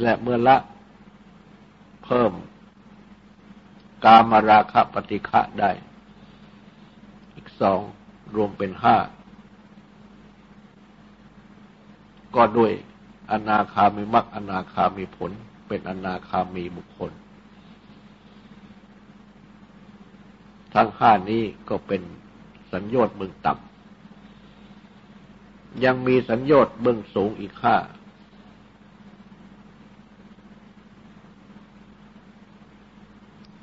และเมื่อละเพิ่ม กามราคะปฏิฆะได้ อีกสองรวมเป็นห้า ก็ด้วยอนาคามีมักอนาคามีผล เป็นอนาคามีบุคคล ทั้งห้านี้ก็เป็นสัญญาณเบื้องต่ำยังมีสัญญาณเบื้องสูงอีกห้า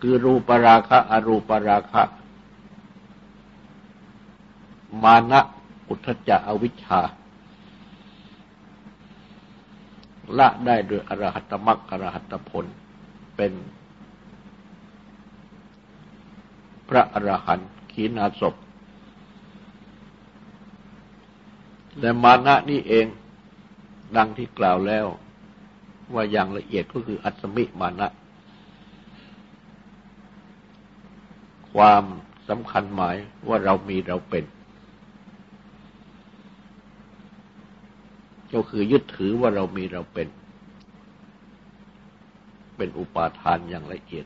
คือรูปราคะอรูปราคะ มานะอุทจจะอวิชชา ละได้โดยอรหัตมรรคอรหัตผลเป็นพระอรหันต์ขีณาศพและมานะนี่เองดังที่กล่าวแล้ว ว่าอย่างละเอียดก็คืออัศมิมานะ ความสำคัญหมายว่าเรามีเราเป็น ก็คือยึดถือว่าเรามีเราเป็น เป็นอุปาทานอย่างละเอียด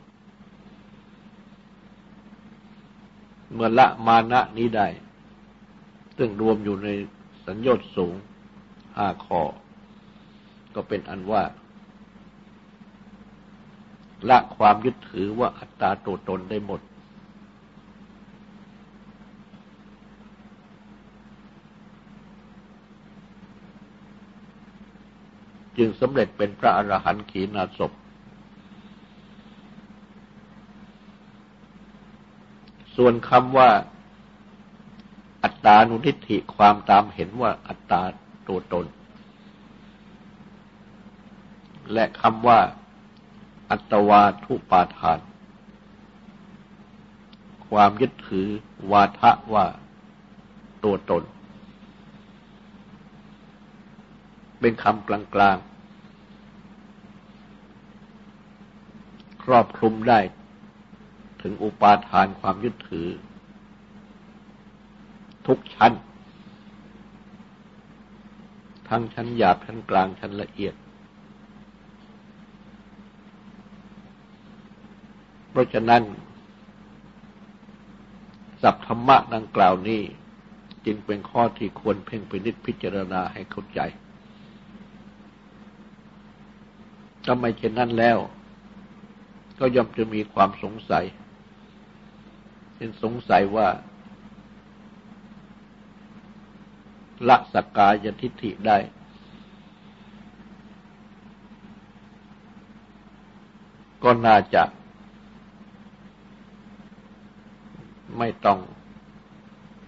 เมื่อละมานะนี้ได้ ซึ่งรวมอยู่ในสัญญาสูงห้าข้อ ก็เป็นอันว่า ละความยึดถือว่าอัตตาตัวตนได้หมด จึงสำเร็จเป็นพระอรหันต์ขีณาศพส่วนคำว่าอัตตานุทิฏฐิความตามเห็นว่าอัตตาตัวตน และคำว่า อัตวาทุปาทาน ความยึดถือวาทะว่าตัวตน เป็นคำกลางๆ ครอบคลุมได้ถึงอุปาทานความยึดถือ ทุกชั้น ทั้งชั้นหยาบชั้นกลางชั้นละเอียด เพราะฉะนั้นสัพธรรมะดังกล่าวนี้ จึงเป็นข้อที่ควรเพ่งพินิจพิจารณาให้เข้าใจถ้าไม่เช่นนั้นแล้ว ก็ย่อมจะมีความสงสัยเป็นสงสัยว่า ละสกกายทิฏฐิได้ ก็น่าจะ ไม่ต้อง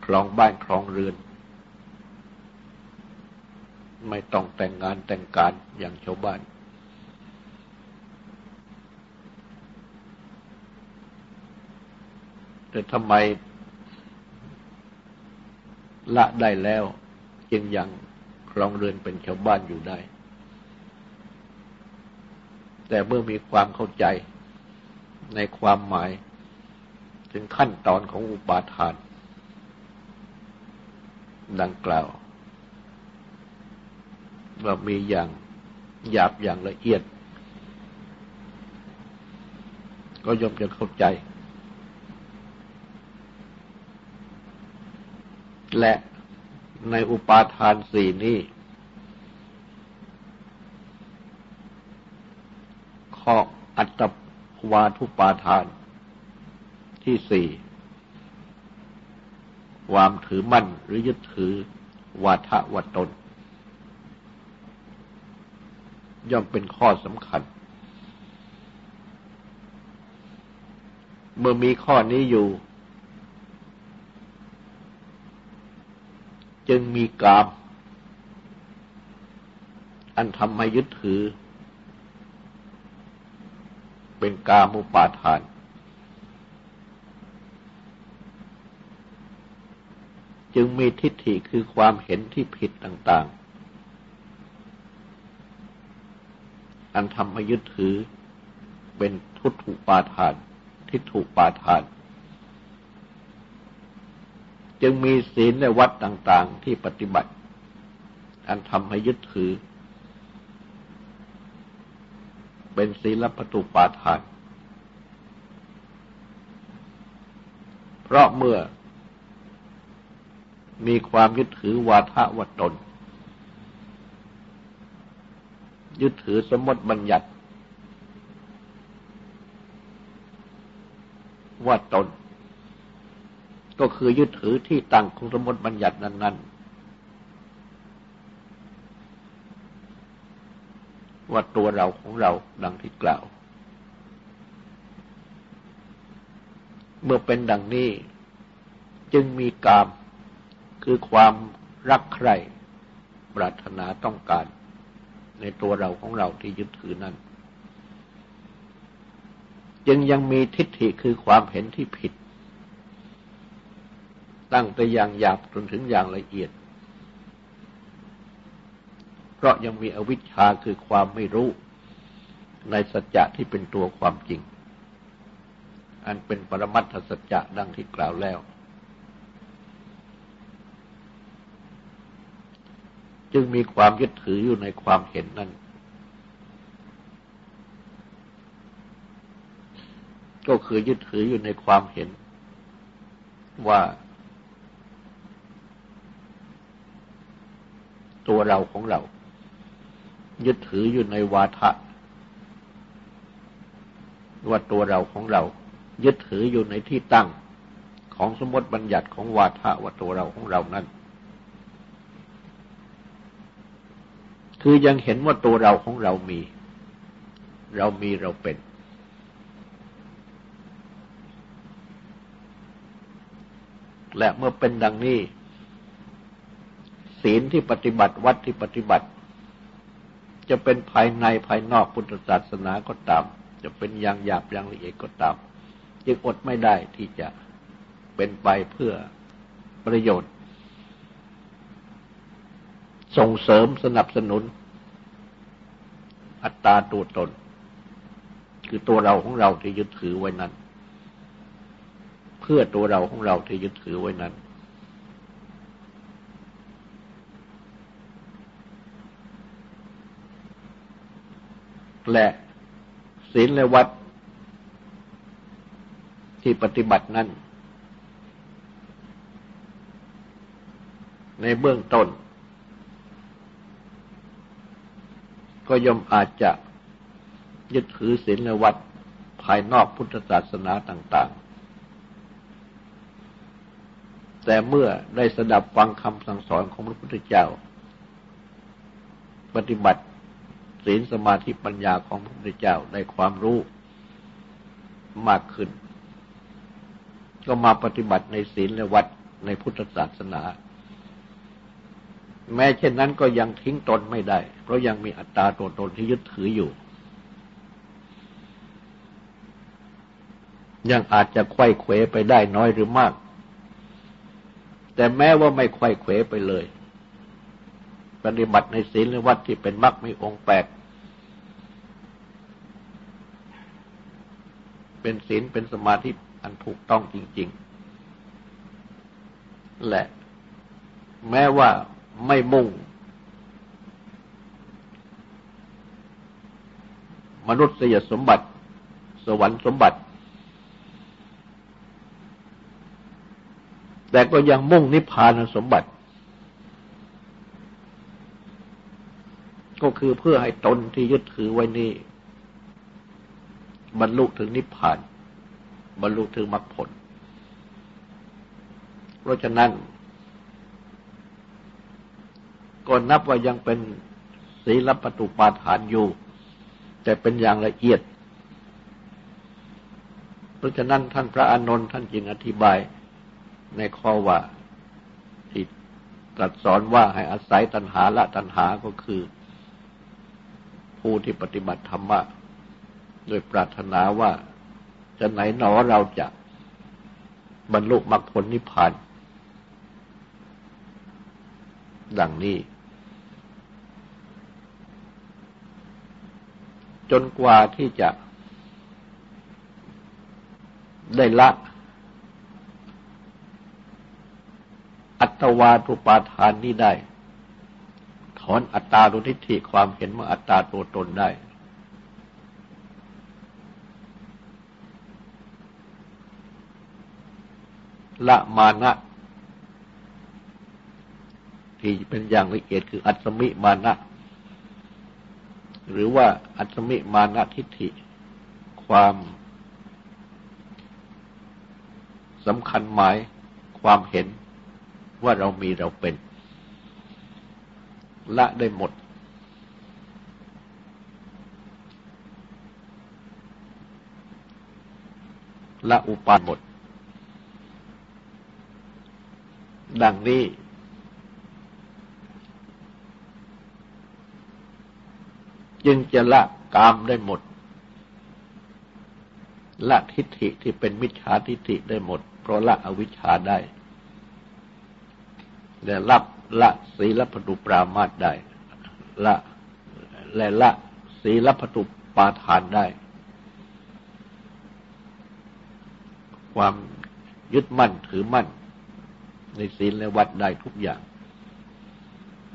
ครองบ้านครองเรือน ไม่ต้องแต่งงานแต่งการอย่างชาวบ้าน แต่ทำไมละได้แล้ว จึงยังครองเรือนเป็นชาวบ้านอยู่ได้ แต่เมื่อมีความเข้าใจในความหมาย ถึงขั้นตอนของอุปาทาน ดังกล่าวว่ามีอย่างหยาบอย่างละเอียด ก็ย่อมจะเข้าใจ และในอุปาทานสี่นี้ข้ออัตตวาทุปาทานที่สี่ความถือมั่นหรือยึดถือวาทะวัตน ย่อมเป็นข้อสำคัญ เมื่อมีข้อนี้อยู่ จึงมีกาม อันทำให้ยึดถือ เป็นกามุปาทาน จึงมีทิฏฐิคือความเห็นที่ผิดต่าง ๆ อันทำให้ยึดถือเป็นทุตถุปาทาน ทิฏฐุปาทาน จึงมีศีลและวัดต่างๆที่ปฏิบัติ อันทำให้ยึดถือ เป็นศีลปตุปาทาน เพราะเมื่อ มีความยึดถือวาทะวัตน ยึดถือสมมติบัญญัติว่าตน ก็คือยึดถือที่ตั้งของสมมติบัญญัตินั้น ๆ ว่าตัวเราของเราดังที่กล่าว เมื่อเป็นดังนี้ จึงมีกาม คือความรักใคร่ปรารถนาต้องการ ในตัวเราของเราที่ยึดถือนั้น จึงยังมีทิฏฐิคือความเห็นที่ผิด ตั้งแต่อย่างหยาบจนถึงอย่างละเอียด เพราะยังมีอวิชชาคือความไม่รู้ ในสัจจะที่เป็นตัวความจริง อันเป็นปรมัตถสัจจะดังที่กล่าวแล้ว จึงมีความยึดถืออยู่ในความเห็นนั้น ก็คือยึดถืออยู่ในความเห็นว่า ตัวเราของเรา ยึดถืออยู่ในวาทะว่าตัวเราของเรา ยึดถืออยู่ในที่ตั้งของสมมติบัญญัติของวาทะว่าตัวเราของเรานั้นคือยังเห็นว่าตัวเราของเรามี เรามีเราเป็น และเมื่อเป็นดังนี้ ศีลที่ปฏิบัติวัดที่ปฏิบัติ จะเป็นภายในภายนอกพุทธศาสนาก็ตาม จะเป็นอย่างหยาบอย่างละเอียดก็ตาม จึงอดไม่ได้ที่จะเป็นไปเพื่อประโยชน์ ส่งเสริมสนับสนุน อัตตาตัวตน คือตัวเราของเราที่ยึดถือไว้นั้น เพื่อตัวเราของเราที่ยึดถือไว้นั้น และศีลและวัดที่ปฏิบัตินั้น ในเบื้องต้น ก็ย่อมอาจจะยึดถือศีลและวัดภายนอกพุทธศาสนาต่าง ๆ แต่เมื่อได้สดับฟังคำสั่งสอนของพระพุทธเจ้า ปฏิบัติ ศีลสมาธิปัญญาของพระพุทธเจ้าได้ความรู้มากขึ้น ก็มาปฏิบัติในศีลและวัดในพุทธศาสนา แม้เช่นนั้นก็ยังทิ้งตนไม่ได้ เพราะยังมีอัตตาตัวตนที่ยึดถืออยู่ ยังอาจจะไข้เขวไปได้น้อยหรือมาก แต่แม้ว่าไม่ไข้เขวไปเลย ปฏิบัติในศีลหรือวัดที่เป็นมรรคมีองค์แปดเป็นศีลเป็นสมาธิอันถูกต้องจริง ๆ และแม้ว่าไม่มุ่ง มนุษยสมบัติ สวรรค์สมบัติ แต่ก็ยังมุ่งนิพพานสมบัติ ก็คือเพื่อให้ตนที่ยึดถือไว้นี้บรรลุถึงนิพพาน บรรลุถึงมรรคผล เพราะฉะนั้นก็นับว่ายังเป็นศีลปตุปาฐานอยู่ แต่เป็นอย่างละเอียด เพราะฉะนั้นท่านพระอานนท์ท่านจึงอธิบายในข้อว่าที่ตรัสสอนว่าให้อาศัยตัณหาละตัณหาก็คือ ผู้ที่ปฏิบัติธรรมะโดยปรารถนาว่าจะไหนหนอเราจะบรรลุมรรคผลนิพพาน ดังนี้ จนกว่าที่จะได้ละ อัตวาทุปาทานนี้ได้ ถอนอัตตาลุทิฏฐิความเห็นว่าอัตตาตัวตนได้ ละมานะ ที่เป็นอย่างละเอียดคืออัตมิมานะ หรือว่าอัตมิมานะทิฏฐิ ความสำคัญหมายความเห็นว่าเรามีเราเป็น ละได้หมด ละอุปาหมด ดังนี้ จึงจะละกามได้หมด ละทิฏฐิที่เป็นมิจฉาทิฏฐิได้หมด เพราะละอวิชชาได้ และรับ ละศีลปตุปรามาตได้ ละและละศีลปตุปาทานได้ ความยึดมั่นถือมั่น ในศีลและวัดได้ทุกอย่าง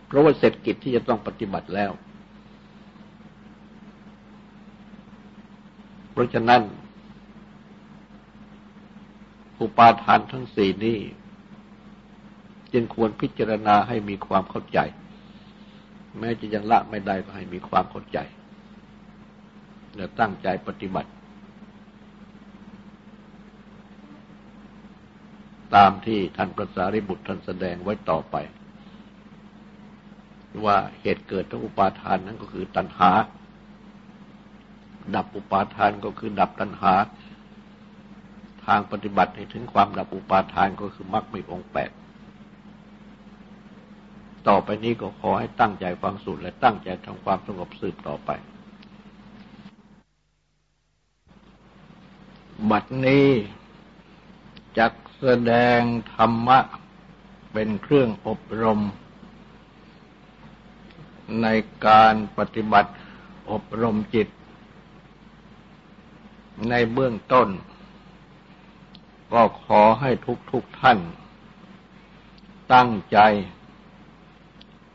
เพราะว่าเสร็จกิจที่จะต้องปฏิบัติแล้ว เพราะฉะนั้น อุปาทานทั้งสี่นี้ จึงควรพิจารณาให้มีความเข้าใจ แม้จะยังละไม่ได้ก็ให้มีความเข้าใจและตั้งใจปฏิบัติ ตามที่ท่านพระสารีบุตรท่านแสดงไว้ต่อไป ว่าเหตุเกิดทั้งอุปาทานนั้นก็คือตัณหา ดับอุปาทานก็คือดับตัณหา ทางปฏิบัติให้ถึงความดับอุปาทานก็คือมรรคมีองค์แปด ต่อไปนี้ก็ขอให้ตั้งใจฟังสูตรและตั้งใจทำความสงบสืบต่อไป บัดนี้จักแสดงธรรมะเป็นเครื่องอบรม ในการปฏิบัติอบรมจิต ในเบื้องต้น ก็ขอให้ทุกทุกท่าน ตั้งใจ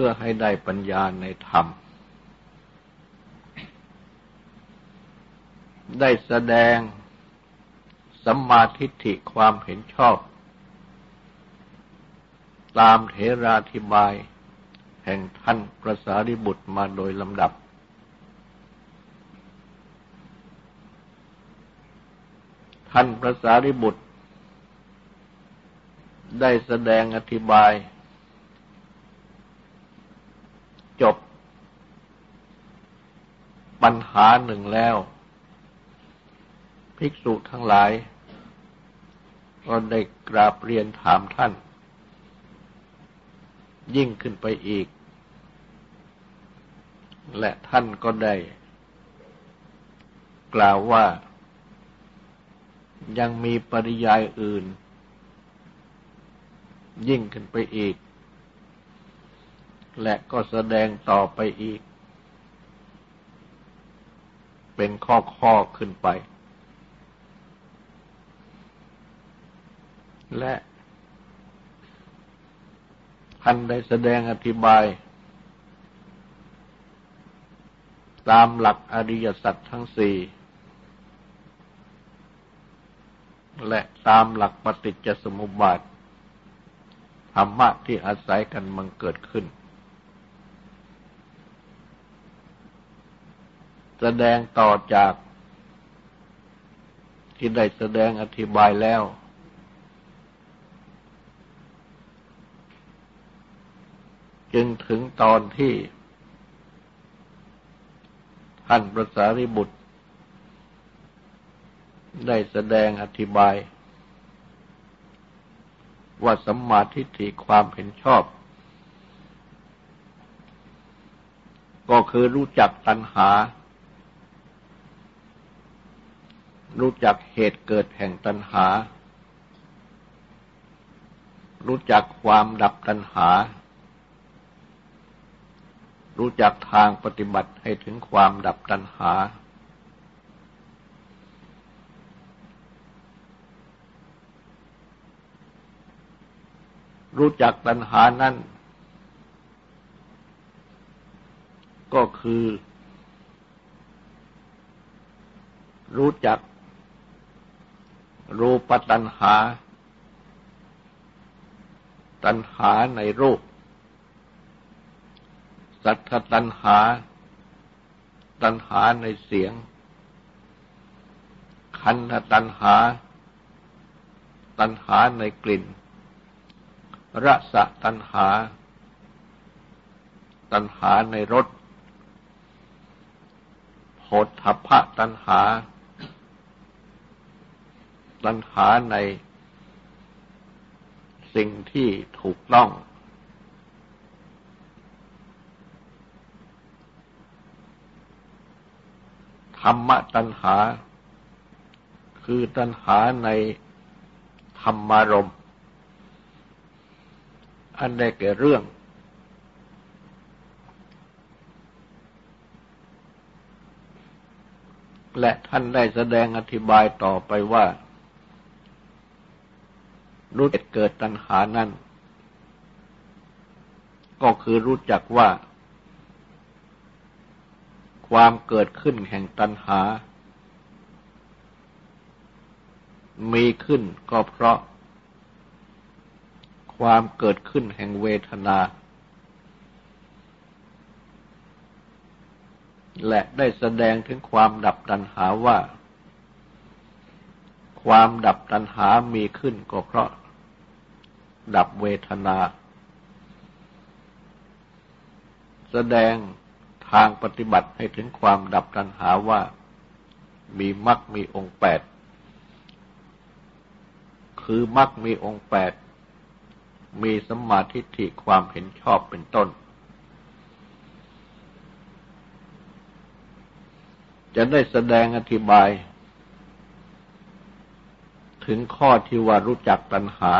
พื่อให้ได้ปัญญาในธรรม ได้แสดงสัมมาทิฏฐิความเห็นชอบ ตามเทราธิบาย แห่งท่านพระสารีบุตรมาโดยลำดับ ท่านพระสารีบุตร ได้แสดงอธิบาย จบ ปัญหาหนึ่งแล้ว ภิกษุทั้งหลาย ก็ได้กราบเรียนถามท่าน ยิ่งขึ้นไปอีก และท่านก็ได้ กล่าวว่ายังมีปริยายอื่น ยิ่งขึ้นไปอีก และก็แสดงต่อไปอีก เป็นข้อข้อขึ้นไป และท่านได้แสดงอธิบาย ตามหลักอริยสัจทั้งสี่และตามหลักปฏิจจสมุปบาทธรรมะที่อาศัยกันมันเกิดขึ้น แสดงต่อจาก ที่ได้แสดงอธิบายแล้ว จึงถึงตอนที่ ท่านพระสารีบุตร ได้แสดงอธิบาย ว่าสัมมาทิฏฐิความเห็นชอบ ก็คือรู้จักตัณหา รู้จักเหตุเกิดแห่งตัณหา รู้จักความดับตัณหา รู้จักทางปฏิบัติให้ถึงความดับตัณหา รู้จักตัณหานั้นก็คือรู้จัก รูปตัณหา ตัณหาในรูป สัทธตัณหา ตัณหาในเสียง คันธตัณหา ตัณหาในกลิ่น รสตัณหา ตัณหาในรสโหทัพพะตัณหา ตัณหาในสิ่งที่ถูกต้อง ธรรมตัณหา คือตัณหาในธรรมารมอันได้แก่เรื่องและท่านได้แสดงอธิบายต่อไปว่า รู้เหตุเกิดตัณหานั้นก็คือรู้จักว่า ความเกิดขึ้นแห่งตัณหา มีขึ้นก็เพราะ ความเกิดขึ้นแห่งเวทนา และได้แสดงถึงความดับตัณหาว่าความดับตัณหามีขึ้นก็เพราะ ดับเวทนา แสดงทางปฏิบัติให้ถึงความดับตัณหาว่ามีมรรคมีองค์แปด คือมรรคมีองค์แปด มีสมาธิฐิความเห็นชอบเป็นต้น จะได้แสดงอธิบาย ถึงข้อที่ว่ารู้จักตัณหา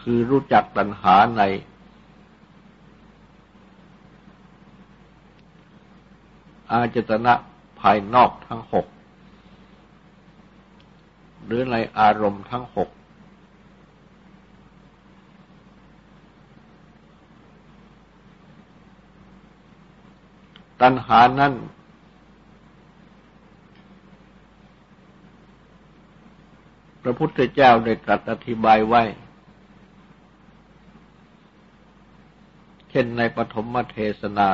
คือรู้จักตัณหาใน อาจตนะภายนอกทั้งหก หรือในอารมณ์ทั้งหก ตัณหานั้นพระพุทธเจ้าได้ตรัสอธิบายไว้ เช่นในปฐมเทศนา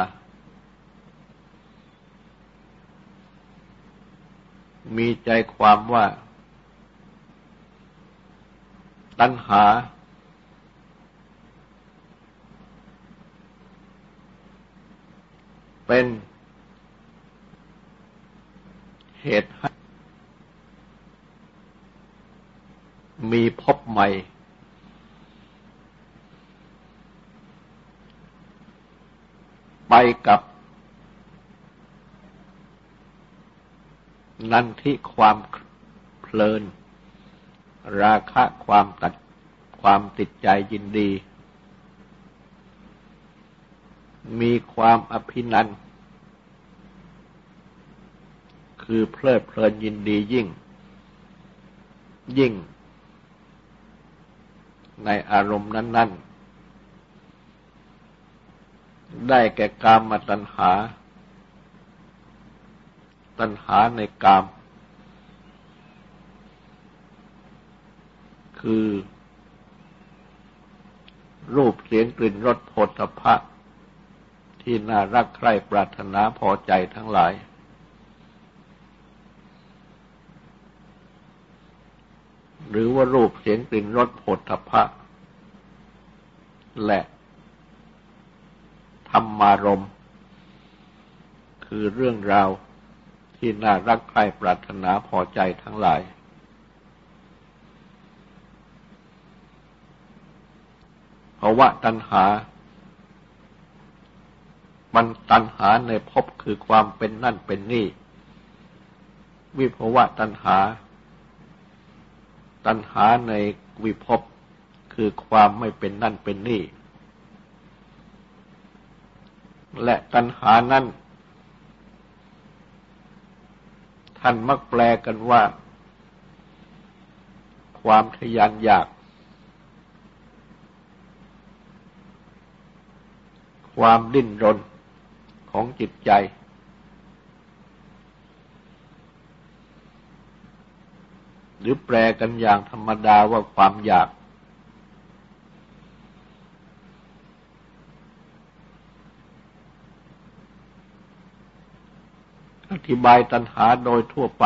มีใจความว่า ตัณหา เป็นเหตุให้มีพบใหม่ ไปกับ นันทิความเพลิน ราคะความตัดความติดใจยินดี มีความอภินันคือเพลิดเพลินยินดียิ่ง ยิ่ง ในอารมณ์นั้น ๆ ได้แก่กามมาตัณหา ตัณหาในกาม คือ รูปเสียงกลิ่นรสโผฏฐัพะที่น่ารักใคร่ปรารถนาพอใจทั้งหลาย หรือว่ารูปเสียงกลิ่นรสผลทพะและ รรมารมคือเรื่องราวที่น่ารักใคร่ปรารถนาพอใจทั้งหลาย ภาวะตัณหา มันตัณหาในภพคือความเป็นนั่นเป็นนี่ วิภวะตัณหา ตัณหาในวิภพคือความไม่เป็นนั่นเป็นนี่ และตัณหานั้น ท่านมักแปลกันว่า ความทยานอยาก ความดิ้นรนของจิตใจ หรือแปลกันอย่างธรรมดาว่าความอยาก อ ธิบายตัณหาโดยทั่วไป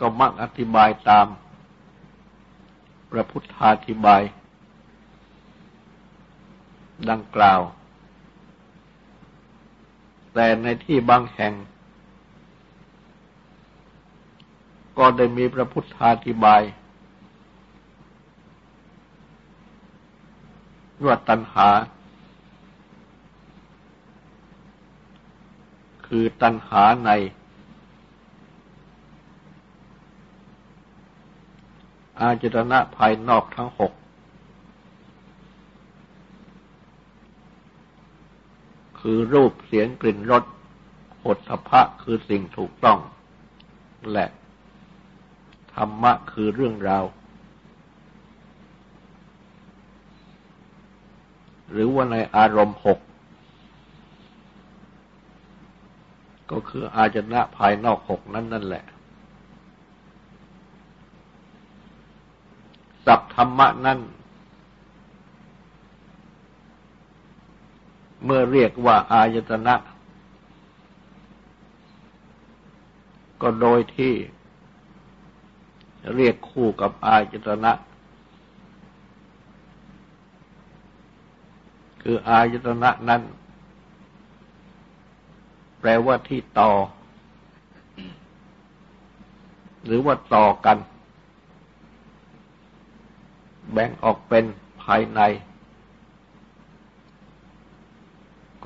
ก็มักอธิบายตามพระพุทธาธิบาย ดังกล่าว แต่ในที่บางแห่ง ก็ได้มีพระพุทธาธิบายว่าตัณหา คือตัณหาใน อาจตนะภายนอกทั้งหก คือรูปเสียงกลิ่นรสหดทพะคือสิ่งถูกต้อง และธรรมะคือเรื่องราว หรือว่าในอารมณ์หก ก็คืออาจนะภายนอกหกนั้นนั่นแหละ สัพธรรมะนั้นเมื่อเรียกว่าอายตนะ ก็โดยที่เรียกคู่กับอายตนะ คืออายตนะนั้น แปลว่าที่ต่อ หรือว่าต่อกัน แบ่งออกเป็นภายใน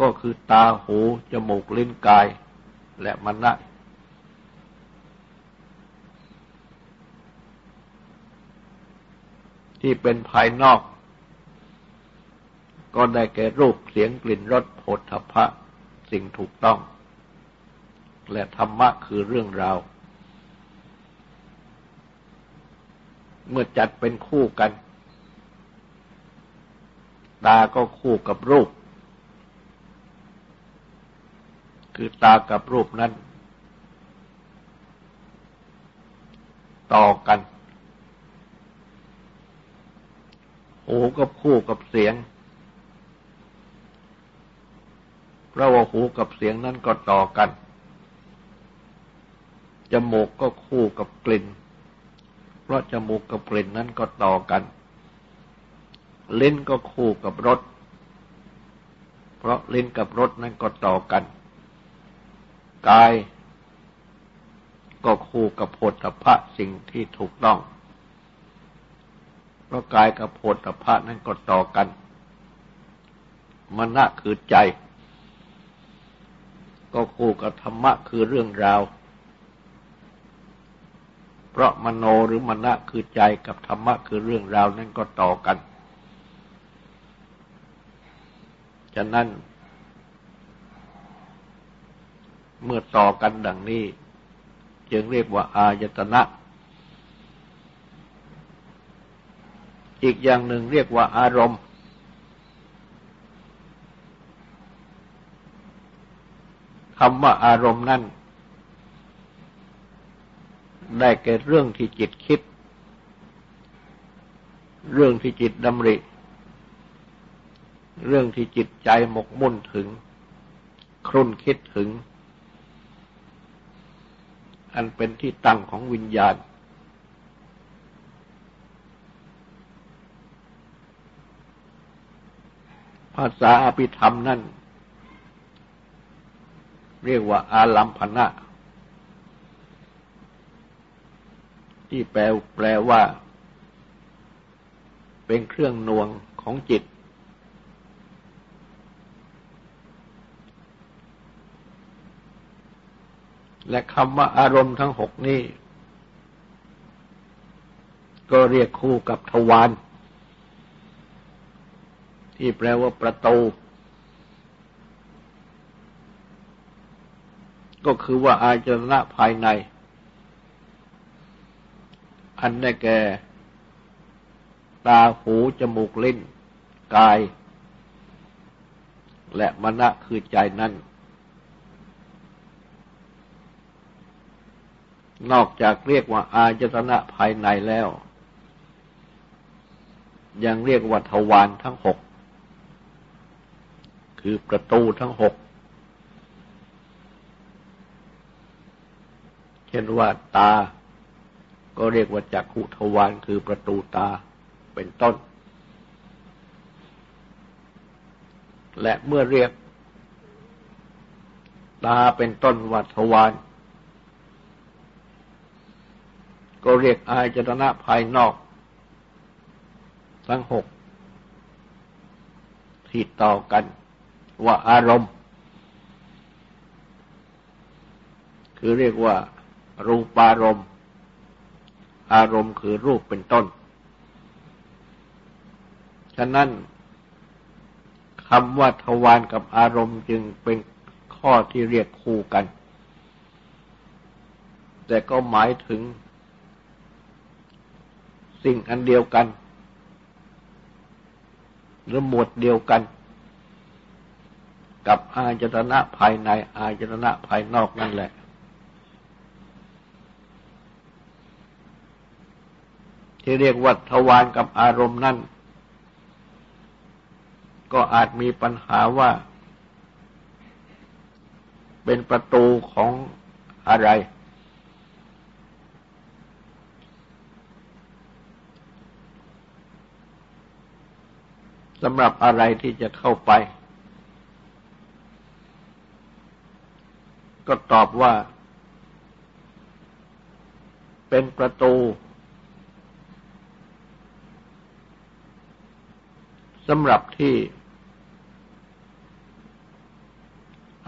ก็คือตาหูจมูกลิ้นกาย และมณะที่เป็นภายนอก ก็ได้แก่รูปเสียงกลิ่นรสโผฏฐพะสิ่งถูกต้อง และธรรมะคือเรื่องราว เมื่อจัดเป็นคู่กัน ตาก็คู่กับรูป คือตากับรูปนั้น ต่อกัน หูก็คู่กับเสียงเพราะว่าหูกับเสียงนั้นก็ต่อกัน จมูกก็คู่กับกลิ่น เพราะจมูกกับกลิ่นนั้นก็ต่อกัน ลิ้นก็คู่กับรส เพราะลิ้นกับรสนั้นก็ต่อกัน กาย ก็คู่กับโพธพะสิ่งที่ถูกต้อง เพราะกายกับโพธพะนั้นก็ต่อกันมณะคือใจ ก็คู่กับธรรมะคือเรื่องราว เพราะมโนหรือมณะคือใจกับธรรมะคือเรื่องราวนั้นก็ต่อกัน ฉะนั้น เมื่อต่อกันดังนี้ จึงเรียกว่าอายตนะ อีกอย่างหนึ่งเรียกว่าอารมณ์คำว่าอารมณ์นั่น ได้แก่เรื่องที่จิตคิด เรื่องที่จิตดำริ เรื่องที่จิตใจหมกมุ่นถึง ครุ่นคิดถึง อันเป็นที่ตั้งของวิญญาณ ภาษาอภิธรรมนั่น เรียกว่าอาลัมพนะ ที่แปลแปลว่า เป็นเครื่องนวงของจิต และคำว่าอารมณ์ทั้งหกนี้ ก็เรียกคู่กับทวารที่แปลว่าประตู ก็คือว่าอาจรณะภายใน อันได้แก่ ตาหูจมูกลิ้น กาย และมณะคือใจนั้น นอกจากเรียกว่าอาจตนะภายในแล้ว ยังเรียกว่าทวารทั้งหก คือประตูทั้งหกเช่นว่าตา ก็เรียกว่าจักขุทวารคือประตูตาเป็นต้น และเมื่อเรียก ตาเป็นต้นวัทวารก็เรียกอายจตนะภายนอก ทั้งหกที่ต่อกันว่าอารมณ์ คือเรียกว่า รูปารมณ์ อารมณ์คือรูปเป็นต้น ฉะนั้นคำว่าทวารกับอารมณ์จึงเป็นข้อที่เรียกคู่กัน แต่ก็หมายถึง สิ่งอันเดียวกัน หรือหมวดเดียวกัน กับอาจตนะภายในอาจตนะภายนอกนั่นแหละ ที่เรียกว่าทวารกับอารมณ์นั่น ก็อาจมีปัญหาว่า เป็นประตูของอะไร สำหรับอะไรที่จะเข้าไป ก็ตอบว่า เป็นประตู สำหรับที่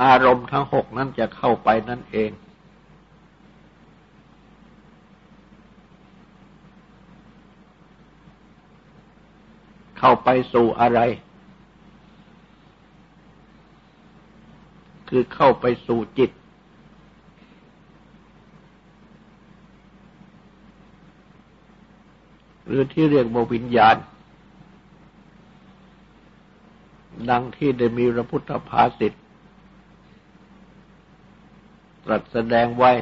อารมณ์ทั้งหกนั้นจะเข้าไปนั่นเอง เข้าไปสู่อะไร คือเข้าไปสู่จิตหรือที่เรียกว่าวิญญาณ ดังที่ได้มีพระพุทธภาษิตตรัสแสดงไว้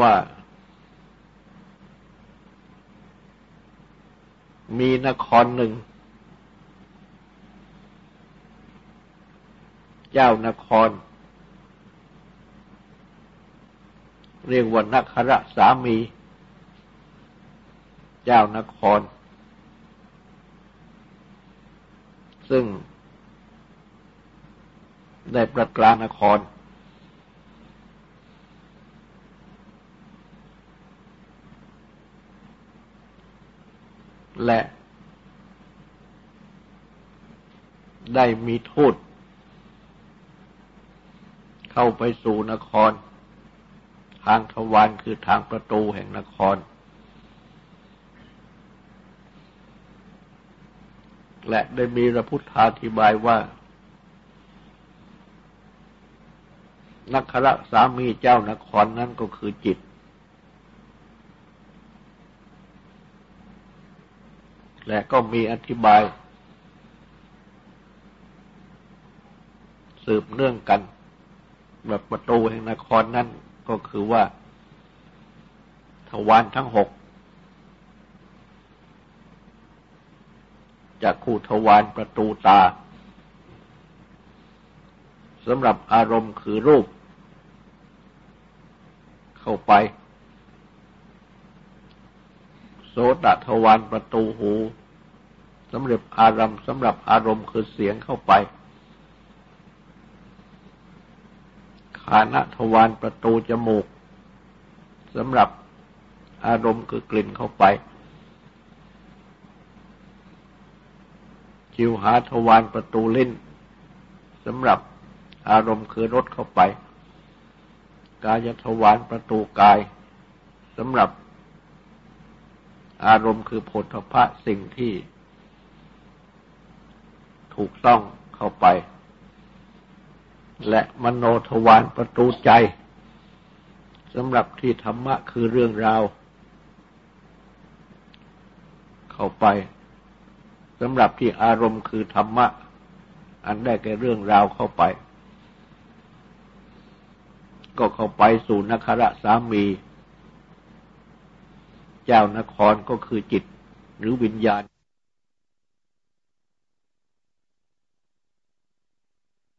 ว่า มีนครหนึ่ง เจ้านคร เรียกว่านักขระสามี เจ้านคร ซึ่งได้ประกาศนคร และได้มีทูตเข้าไปสู่นคร ทางทวารคือทางประตูแห่งนคร และได้มีพระพุทธาธิบายว่า นักขระสามีเจ้านครนั้นก็คือจิต และก็มีอธิบาย สืบเนื่องกัน แบบประตูแห่งนครนั่นก็คือว่าทวารทั้งหก จากคู่ทวารประตูตาสำหรับอารมณ์คือรูป เข้าไป โสตทวารประตูหูสำหรับอารมณ์สำหรับอารมณ์คือเสียงเข้าไปขานทวารประตูจมูกสำหรับอารมณ์คือกลิ่นเข้าไป จิวหาทวารประตูลิ้นสำหรับอารมณ์คือรถเข้าไป กายทวารประตูกายสำหรับอารมณ์คือผลทพะสิ่งที่ ถูกต้องเข้าไป และมโนทวารประตูใจสำหรับที่ธรรมะคือเรื่องราว เข้าไป สำหรับที่อารมณ์คือธรรมะ อันได้แก่เรื่องราวเข้าไป ก็เข้าไปสู่นครสามี เจ้านครก็คือจิตหรือวิญญาณ